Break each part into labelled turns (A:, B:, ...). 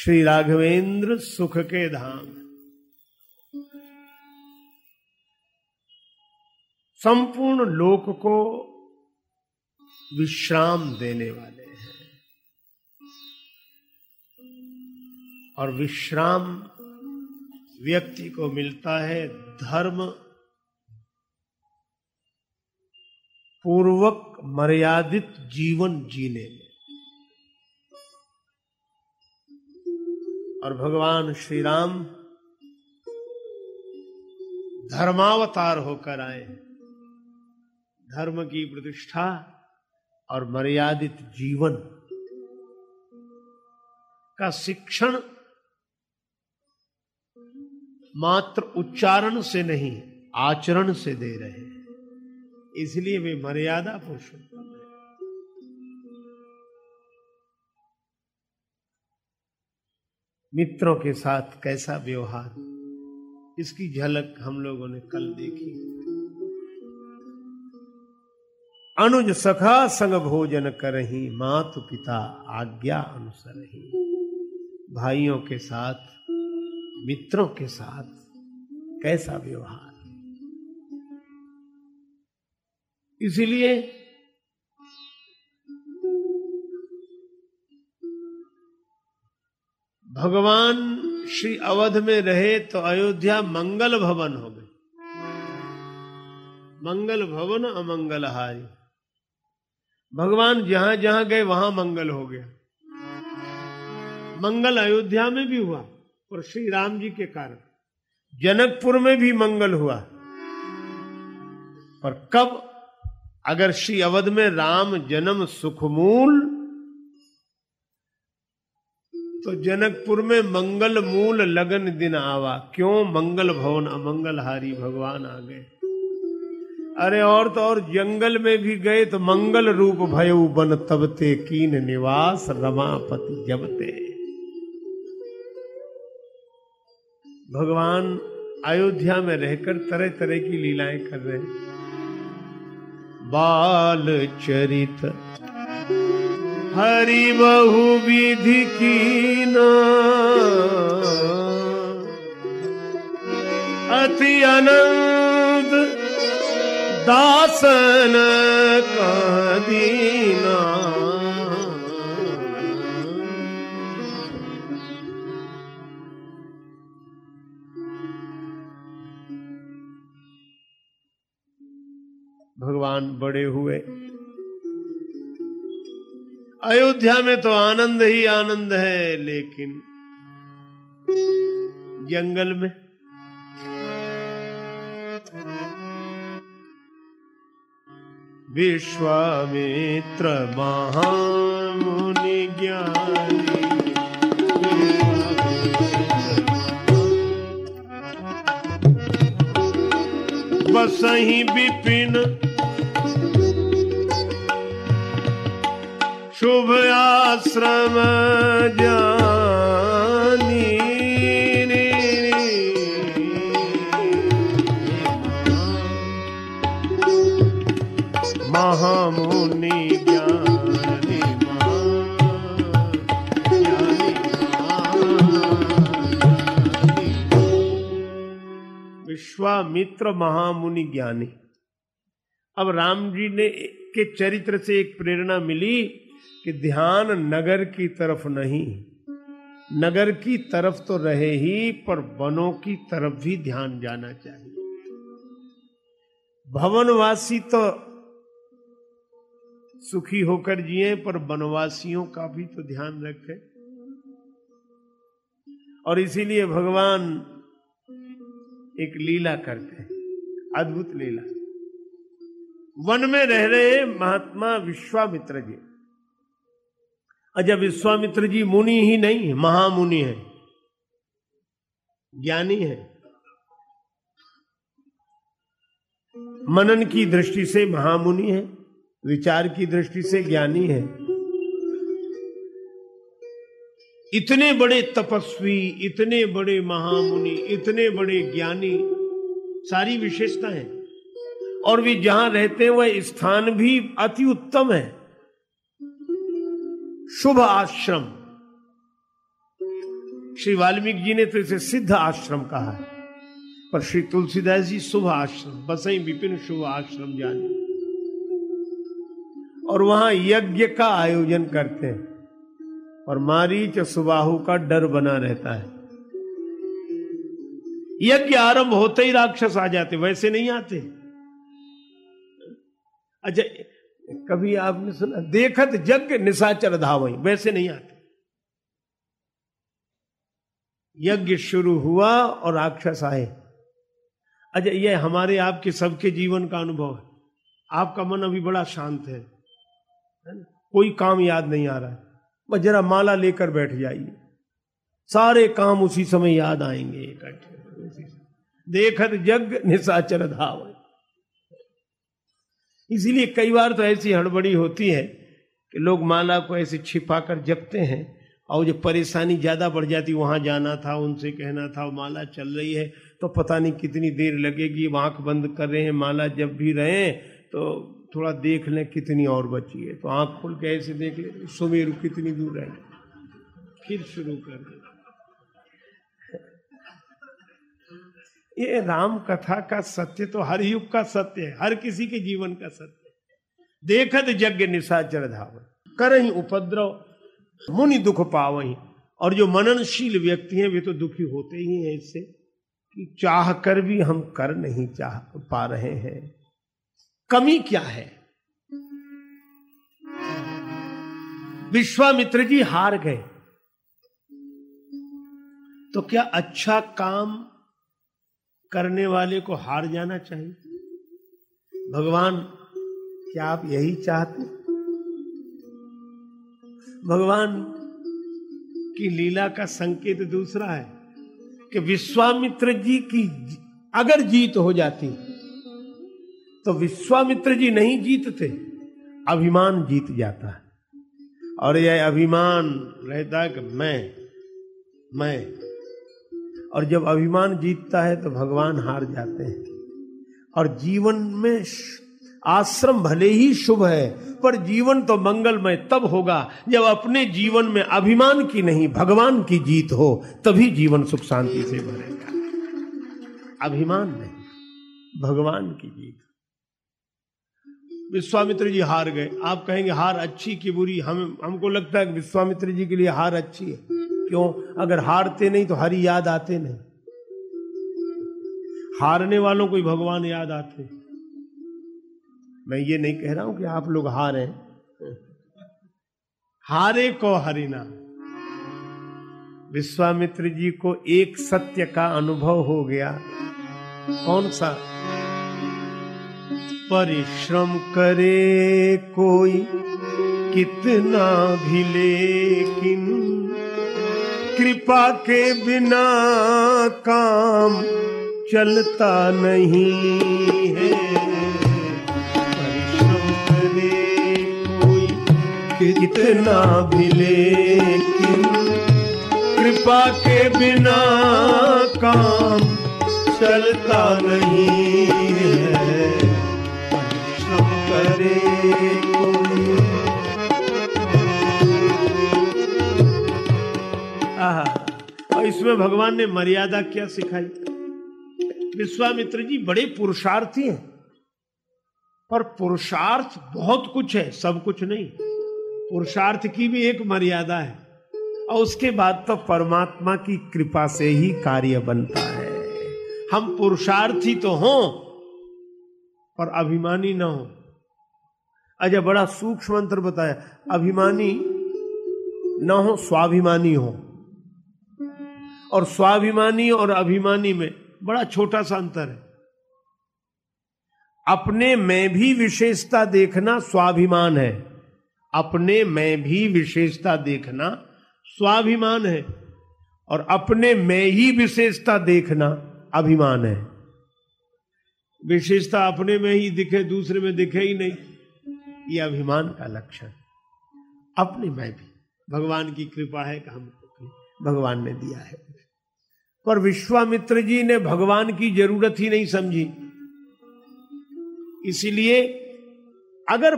A: श्री राघवेंद्र सुख के धाम। संपूर्ण लोक को विश्राम देने वाले हैं। और विश्राम व्यक्ति को मिलता है धर्म पूर्वक मर्यादित जीवन जीने में। और भगवान श्री राम धर्मावतार होकर आए। धर्म की प्रतिष्ठा और मर्यादित जीवन का शिक्षण मात्र उच्चारण से नहीं, आचरण से दे रहे हैं। इसलिए वे मर्यादा पुरुषोत्तम मित्रों के साथ कैसा व्यवहार? इसकी झलक हम लोगों ने कल देखी। अनुज सखा संग भोजन करही, मातु पिता आज्ञा अनुसरही। भाइयों के साथ, मित्रों के साथ कैसा व्यवहार? इसलिए भगवान श्री अवध में रहे तो अयोध्या मंगल भवन हो गई। मंगल भवन अमंगल हारी भगवान जहाँ जहाँ गए, वहाँ मंगल हो गया। मंगल अयोध्या में भी हुआ और श्री राम जी के कारण। जनकपुर में भी मंगल हुआ। पर कब? अगर श्री अवध में राम जन्म सुखमूल तो जनकपुर में मंगल मूल लगन दिन आवा। क्यों मंगल भवन अमंगल हारी भगवान आ गए? अरे और तो और जंगल में भी गए तो मंगल रूप भयउ बन तबते कीन निवास रमापति जबते भगवान अयोध्या में रहकर तरह तरह की लीलाएँ कर रहे हैं। बाल चरित हरि बहु विधि की अति अनंत दासन का दीना। भगवान बड़े हुए। अयोध्या में तो आनंद ही आनंद है, लेकिन जंगल में विश्वामित्र महामुनि ज्ञानी। बसही विपिन शुभ आश्रम जानी महामुनि ज्ञानी, विश्वामित्र महामुनि ज्ञानी। अब राम जी ने के चरित्र से एक प्रेरणा मिली कि ध्यान नगर की तरफ़ नहीं। नगर की तरफ़ तो रहे ही, पर वनों की तरफ़ भी ध्यान जाना चाहिए। भवनवासी तो सुखी होकर जिए, पर वनवासियों का भी तो ध्यान रखें। और इसीलिए भगवान एक लीला करते हैं, अद्भुत लीला। वन में रह रहे महात्मा विश्वामित्र जी। अच्छा विश्वामित्र जी मुनि ही नहीं है, महामुनि है। ज्ञानी है। मनन की दृष्टि से महामुनि है, विचार की दृष्टि से ज्ञानी है। इतने बड़े तपस्वी, इतने बड़े महामुनि, इतने बड़े ज्ञानी, सारी विशेषता है। और वे जहाँ रहते हैं, वह स्थान भी अति उत्तम है। शुभ आश्रम। श्री वाल्मीकि जी ने तो इसे सिद्ध आश्रम कहा है। पर श्री तुलसीदास जी शुभ आश्रम बसई विपिन शुभ आश्रम जाने। और वहाँ यज्ञ का आयोजन करते हैं। और मारीच सुबाहु का डर बना रहता है। यज्ञ आरंभ होते ही राक्षस आ जाते, वैसे नहीं आते। अच्छा कभी आपने सुना, देखत जग निशाचर धावई, वैसे नहीं आते। यज्ञ शुरू हुआ और राक्षस आए। अच्छा ये हमारे आपके सबके जीवन का अनुभव है। आपका मन अभी बड़ा शांत है कोई काम याद नहीं आ रहा है। बस जरा माला लेकर बैठ जाइए। सारे काम उसी समय याद आएँगे इकट्ठे। देखत जग निशाचर धाव इसीलिए कई बार तो ऐसी हड़बड़ी होती है कि लोग माला को ऐसे छिपा कर जपते हैं और जो परेशानी ज़्यादा बढ़ जाती, वहाँ जाना था, उनसे कहना था माला चल रही है। तो पता नहीं कितनी देर लगेगी आँख बंद कर रहे हैं, माला जब भी रहे तो थोड़ा देख लें कितनी और बची है। तो आँख खोल के ऐसे देख ले, सुमेरु कितनी दूर रहे फिर शुरू कर दे। ये राम कथा का सत्य तो हर युग का सत्य है, हर किसी के जीवन का सत्य है। देखत यज्ञ निशाचर धावन कर ही उपद्रव, मुनि दुख पावही। और जो मननशील व्यक्ति हैं, वे तो दुखी होते ही हैं इससे कि चाह कर भी हम कर नहीं चाह पा रहे हैं। कमी क्या है? विश्वामित्र जी हार गए। तो क्या अच्छा काम करने वाले को हार जाना चाहिए। भगवान, क्या आप यही चाहते भगवान, की लीला का संकेत दूसरा है कि विश्वामित्र जी की अगर जीत हो जाती तो विश्वामित्र जी नहीं जीतते, अभिमान जीत जाता है। और यह अभिमान रहता है कि मैं मैं और जब अभिमान जीतता है तो भगवान हार जाते हैं। और जीवन में आश्रम भले ही शुभ है, पर जीवन तो मंगलमय तब होगा जब अपने जीवन में अभिमान की नहीं, भगवान की जीत हो, तभी जीवन सुख शांति से भरेगा। अभिमान नहीं, भगवान की जीत। विश्वामित्र जी हार गए। आप कहेंगे, हार अच्छी की बुरी, हम, हमको लगता है कि विश्वामित्र जी के लिए हार अच्छी है। क्यों? अगर हारते नहीं तो हरि याद आते नहीं। हारने वालों को ही भगवान याद आते। मैं ये नहीं कह रहा हूँ कि आप लोग हारे। हारे को हरिना विश्वामित्र जी को एक सत्य का अनुभव हो गया। कौन सा? परिश्रम करे कोई, कितना भी लेकिन कृपा के बिना काम चलता नहीं है। कितना भी लेकिन कृपा के बिना काम चलता नहीं है। परिश्रम करे और इसमें भगवान ने मर्यादा क्या सिखाई? विश्वामित्र जी बड़े पुरुषार्थी हैं। पर पुरुषार्थ बहुत कुछ है, सब कुछ नहीं। पुरुषार्थ की भी एक मर्यादा है। और उसके बाद तो परमात्मा की कृपा से ही कार्य बनता है। हम पुरुषार्थी तो हों, पर अभिमानी ना हो। अजय बड़ा सूक्ष्म मंत्र बताया। अभिमानी ना हो, स्वाभिमानी हो। और स्वाभिमानी और अभिमानी में बड़ा छोटा सा अंतर है। अपने में भी विशेषता देखना स्वाभिमान है। अपने में भी विशेषता देखना स्वाभिमान है। और अपने में ही विशेषता देखना अभिमान है। विशेषता अपने में ही दिखे, दूसरे में दिखे ही नहीं। ये अभिमान का लक्षण। अपने में भी। भगवान की कृपा है कि हमको भगवान ने दिया है। पर विश्वामित्र जी ने भगवान की ज़रूरत ही नहीं समझी। इसीलिए अगर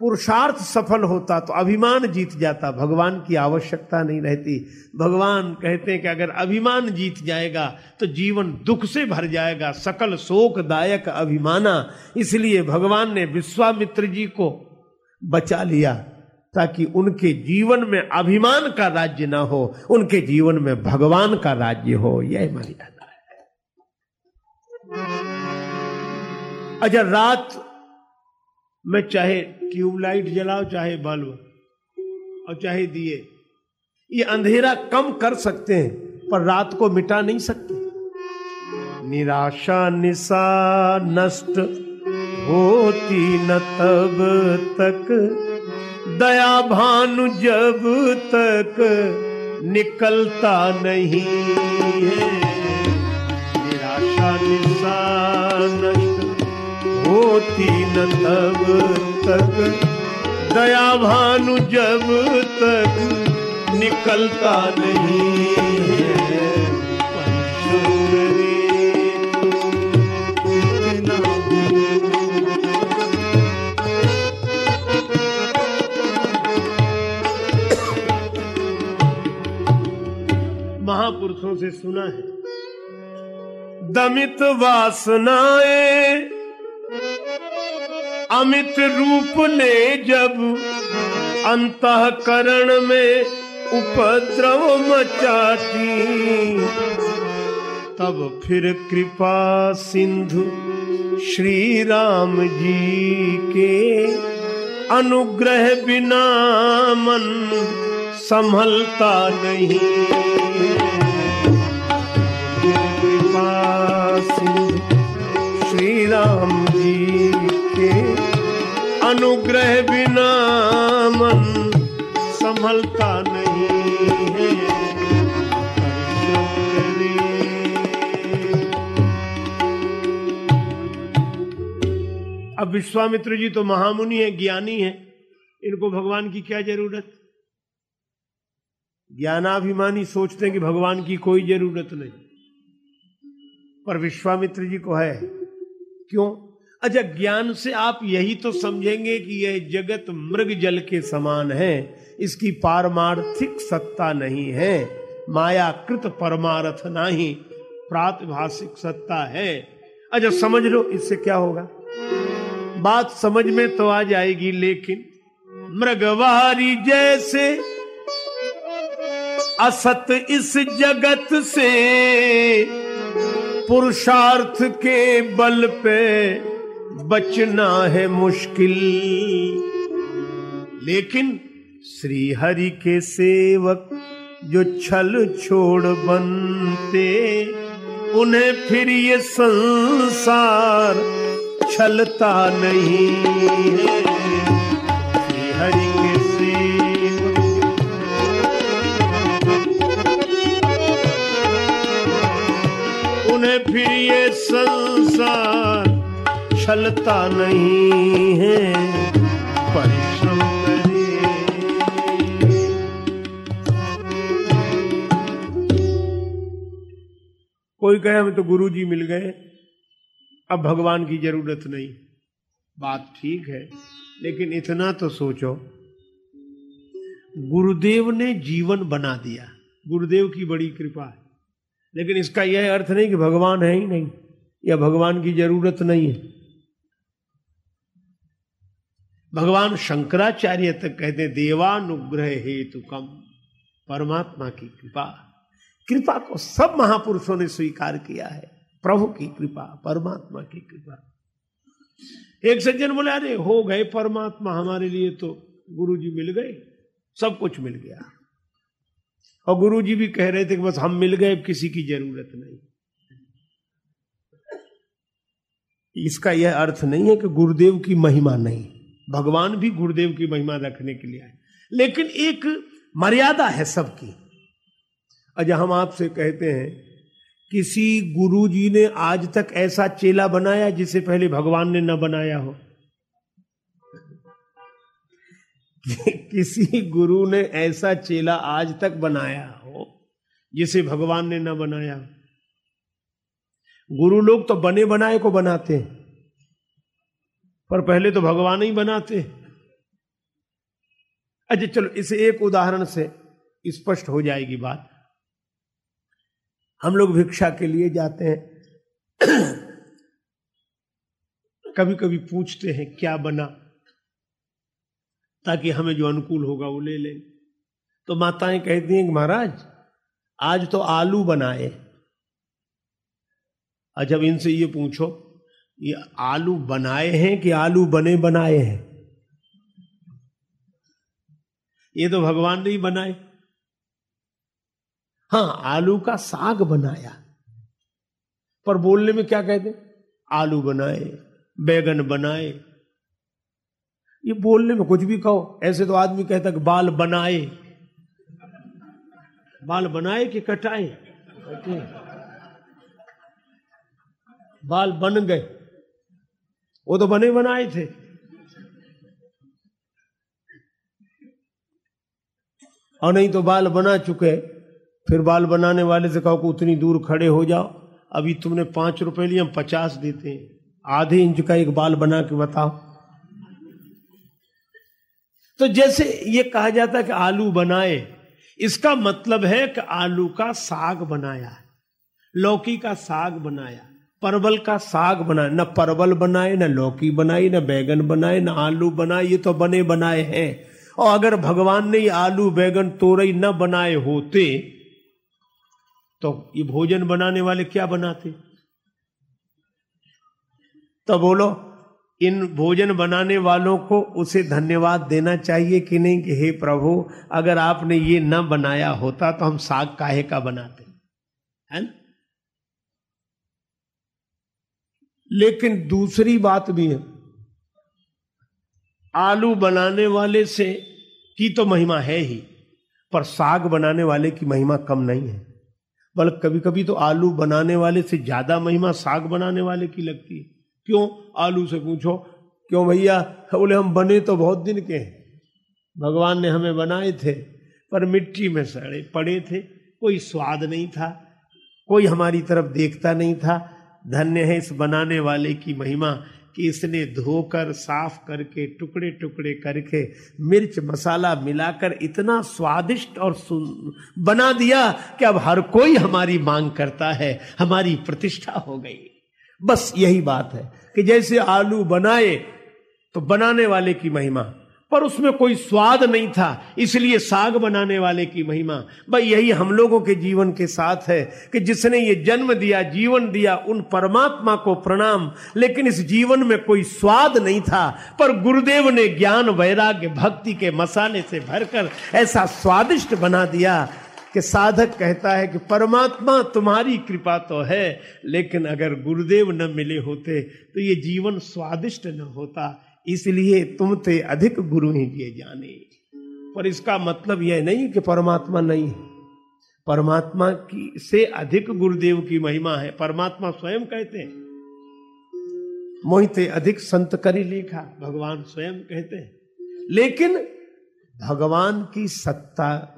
A: पुरुषार्थ सफल होता तो अभिमान जीत जाता, भगवान की आवश्यकता नहीं रहती। भगवान कहते हैं कि अगर अभिमान जीत जाएगा तो जीवन दुख से भर जाएगा, सकल शोकदायक अभिमाना। इसलिए भगवान ने विश्वामित्र जी को बचा लिया। ताकि उनके जीवन में अभिमान का राज्य ना हो, उनके जीवन में भगवान का राज्य हो। यह मर्यादा है। अच्छा रात में चाहे ट्यूबलाइट जलाओ, चाहे बल्ब, और चाहे दिए, ये अंधेरा कम कर सकते हैं, पर रात को मिटा नहीं सकते। निराशा, निशा, नष्ट होती न तब तक। दया भानु जब तक निकलता नहीं है। निराशा निशा नष्ट होती न तब तक। दया भानु जब तक निकलता नहीं है। महापुरुषों से सुना है। दमित वासनाए अमित रूप ले जब अंतकरण में उपद्रव मचाती। तब फिर कृपा सिंधु श्री राम जी के अनुग्रह बिना मन संभलता नहीं। राम जी के अनुग्रह बिना मन संभलता नहीं है। अब विश्वामित्र जी तो महामुनि है, ज्ञानी है। इनको भगवान की क्या ज़रूरत? ज्ञानाभिमानी सोचते हैं कि भगवान की कोई ज़रूरत नहीं। पर विश्वामित्र जी को है। क्यों? अच्छा ज्ञान से आप यही तो समझेंगे कि यह जगत मृग जल के समान है। इसकी पारमार्थिक सत्ता नहीं है। माया कृत परमार्थ नहीं, प्रातभाषिक सत्ता है। अच्छा समझ लो, इससे क्या होगा? बात समझ में तो आ जाएगी, लेकिन मृगवारी जैसे असत इस जगत से पुरुषार्थ के बल पे बचना है मुश्किल। लेकिन श्री हरि के सेवक जो छल छोड़ बनते, उन्हें फिर ये संसार छलता नहीं। है संसार छलता नहीं है। परिश्रम कोई कहे, हमें तो गुरु जी मिल गए, अब भगवान की ज़रूरत नहीं। बात ठीक है, लेकिन इतना तो सोचो। गुरुदेव ने जीवन बना दिया। गुरुदेव की बड़ी कृपा है। लेकिन इसका यह अर्थ नहीं कि भगवान है ही नहीं, या भगवान की ज़रूरत नहीं है। भगवान शंकराचार्य तक कहते, देवानुग्रह हेतु कम परमात्मा की कृपा। कृपा को सब महापुरुषों ने स्वीकार किया है। प्रभु की कृपा, परमात्मा की कृपा। एक सज्जन बोले, अरे, हो गए परमात्मा, हमारे लिए तो गुरु जी मिल गए, सब कुछ मिल गया। और गुरु जी भी कह रहे थे कि बस हम मिल गए किसी की ज़रूरत नहीं। इसका यह अर्थ नहीं है कि गुरुदेव की महिमा नहीं। भगवान भी गुरुदेव की महिमा रखने के लिए आए। लेकिन एक मर्यादा है सबकी। अजय हम आपसे कहते हैं, किसी गुरु जी ने आज तक ऐसा चेला बनाया जिसे पहले भगवान ने न बनाया हो। किसी गुरु ने ऐसा चेला आज तक बनाया हो, जिसे भगवान ने ना बनाया। गुरु लोग तो बने बनाए को बनाते हैं, पर पहले तो भगवान ही बनाते अच्छा चलो, इसे एक उदाहरण से स्पष्ट हो जाएगी बात। हम लोग भिक्षा के लिए जाते हैं। कभी कभी पूछते हैं, क्या बना? ताकि हमें जो अनुकूल होगा वो ले लें। तो माताएँ कहती हैं कि महाराज, आज तो आलू बनाए। अच्छा अब इनसे ये पूछो, ये आलू बनाए हैं कि आलू बने बनाए हैं? ये तो भगवान ने ही बनाए। हाँ, आलू का साग बनाया। पर बोलने में क्या कहते आलू बनाए, बैगन बनाए ये बोलने में कुछ भी कहो, ऐसे तो आदमी कहता कि बाल बनाए। बाल बनाए कि कटाए? बाल बन गए। वो तो बने बनाए थे। और नहीं तो बाल बना चुके। फिर बाल बनाने वाले से कहो कि उतनी दूर खड़े हो जाओ। अभी तुमने पाँच रुपए लिए, हम पचास देते हैं। आधे इंच का एक बाल बना के बताओ। तो जैसे ये कहा जाता है कि आलू बनाए, इसका मतलब है कि आलू का साग बनाया, लौकी का साग बनाया, परवल का साग बनाया, ना परवल बनाए, ना लौकी बनाई, ना बैगन बनाए, ना आलू बनाए, ये तो बने बनाए हैं। और अगर भगवान ने ये आलू, बैगन, तोरई न बनाए होते तो ये भोजन बनाने वाले क्या बनाते? तो बोलो इन भोजन बनाने वालों को उसे धन्यवाद देना चाहिए कि नहीं कि हे प्रभु, अगर आपने ये न बनाया होता तो हम साग काहे का बनाते। है लेकिन दूसरी बात भी है, आलू बनाने वाले से की तो महिमा है ही, पर साग बनाने वाले की महिमा कम नहीं है। बल्कि कभी कभी तो आलू बनाने वाले से ज़्यादा महिमा साग बनाने वाले की लगती है। क्यों आलू से पूछो? क्यों भैया? बोले, हम बने तो बहुत दिन के हैं। भगवान ने हमें बनाए थे, पर मिट्टी में सड़े पड़े थे। कोई स्वाद नहीं था, कोई हमारी तरफ़ देखता नहीं था। धन्य है इस बनाने वाले की महिमा कि इसने धोकर, साफ़ करके टुकड़े टुकड़े करके मिर्च मसाला मिलाकर इतना स्वादिष्ट और बना दिया कि अब हर कोई हमारी मांग करता है। हमारी प्रतिष्ठा हो गई। बस यही बात है कि जैसे आलू बनाए तो बनाने वाले की महिमा। पर उसमें कोई स्वाद नहीं था, इसलिए साग बनाने वाले की महिमा। भाई, यही हम लोगों के जीवन के साथ है कि जिसने ये जन्म दिया, जीवन दिया, उन परमात्मा को प्रणाम। लेकिन इस जीवन में कोई स्वाद नहीं था। पर गुरुदेव ने ज्ञान, वैराग्य, भक्ति के मसाले से भरकर ऐसा स्वादिष्ट बना दिया कि साधक कहता है कि परमात्मा तुम्हारी कृपा तो है, लेकिन अगर गुरुदेव न मिले होते तो ये जीवन स्वादिष्ट न होता। इसलिए तुम ते अधिक गुरु ही दिए जाने। पर इसका मतलब यह नहीं कि परमात्मा नहीं है। परमात्मा की से अधिक गुरुदेव की महिमा है। परमात्मा स्वयं कहते हैं। मोहिते अधिक संत करी लेखा, भगवान स्वयं कहते हैं। लेकिन भगवान की सत्ता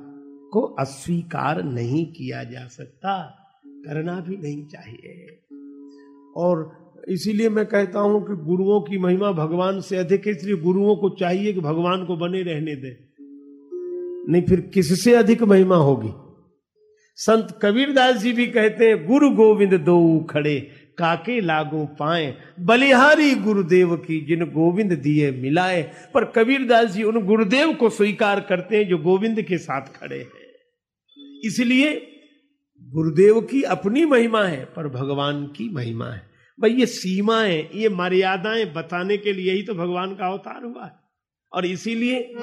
A: को अस्वीकार नहीं किया जा सकता, करना भी नहीं चाहिए। और इसीलिए मैं कहता हूँ कि गुरुओं की महिमा भगवान से अधिक है, इसलिए गुरुओं को चाहिए कि भगवान को बने रहने दे। नहीं, फिर किससे अधिक महिमा होगी? संत कबीरदास जी भी कहते हैं, गुरु गोविंद दो खड़े, काके लागू पाए। बलिहारी गुरुदेव की जिन गोविंद दिए मिलाए। पर कबीरदास जी उन गुरुदेव को स्वीकार करते हैं जो गोविंद के साथ खड़े हैं। इसलिए गुरुदेव की अपनी महिमा है, पर भगवान की महिमा है। भाई, ये सीमाएँ ये मर्यादाएँ बताने के लिए ही तो भगवान का अवतार हुआ है। और इसीलिए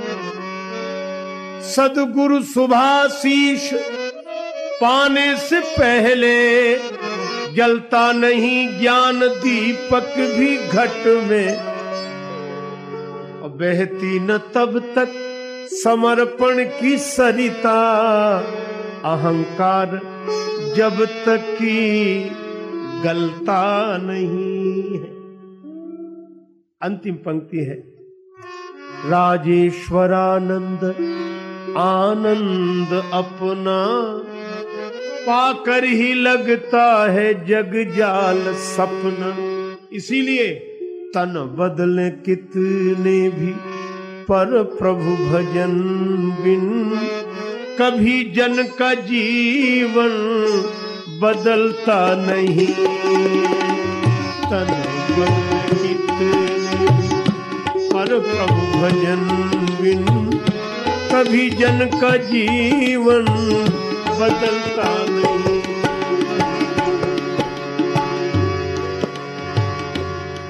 A: सदगुरु सुभाशीष पाने से पहले जलता नहीं ज्ञान दीपक भी घट में। बहती न तब तक समर्पण की सरिता। अहंकार जब तक की गलता नहीं है। अंतिम पंक्ति है। राजेश्वरानंद आनंद अपना पाकर ही लगता है जग जाल सपना। इसीलिए तन बदले कितने भी पर प्रभु भजन बिन कभी जन का जीवन बदलता नहीं। तन पर प्रभु भजन बिन, कभी जन का जीवन बदलता नहीं।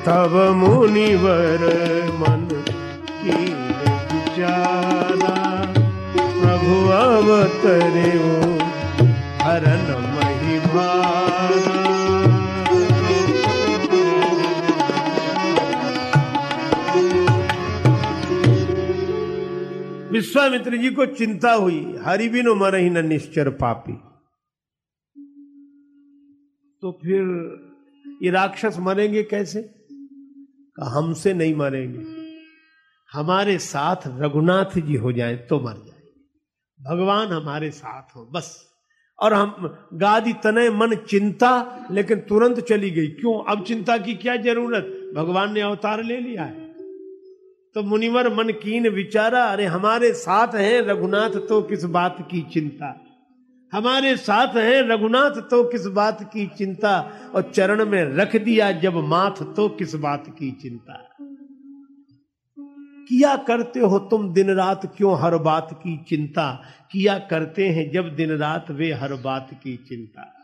A: तब मुनिवर मन की विचारा प्रभु अवतरे हरन महिभारा विश्वामित्र जी को चिंता हुई हरिबिनो मरही न निश्चर पापी। तो फिर ये राक्षस मरेंगे कैसे? हमसे नहीं मरेंगे। हमारे साथ रघुनाथ जी हो जाए तो मर जाएँगे भगवान हमारे साथ हो, बस। और हम गादी तने मन चिंता, लेकिन तुरंत चली गई। क्यों? अब चिंता की क्या ज़रूरत? भगवान ने अवतार ले लिया है। तो मुनिवर मन कीन विचारा, अरे, हमारे साथ हैं रघुनाथ तो किस बात की चिंता? हमारे साथ हैं रघुनाथ तो किस बात की चिंता? और चरण में रख दिया जब माथ तो किस बात की चिंता? किया करते हो तुम दिन रात क्यों हर बात की चिंता? किया करते हैं जब दिन रात वे हर बात की चिंता।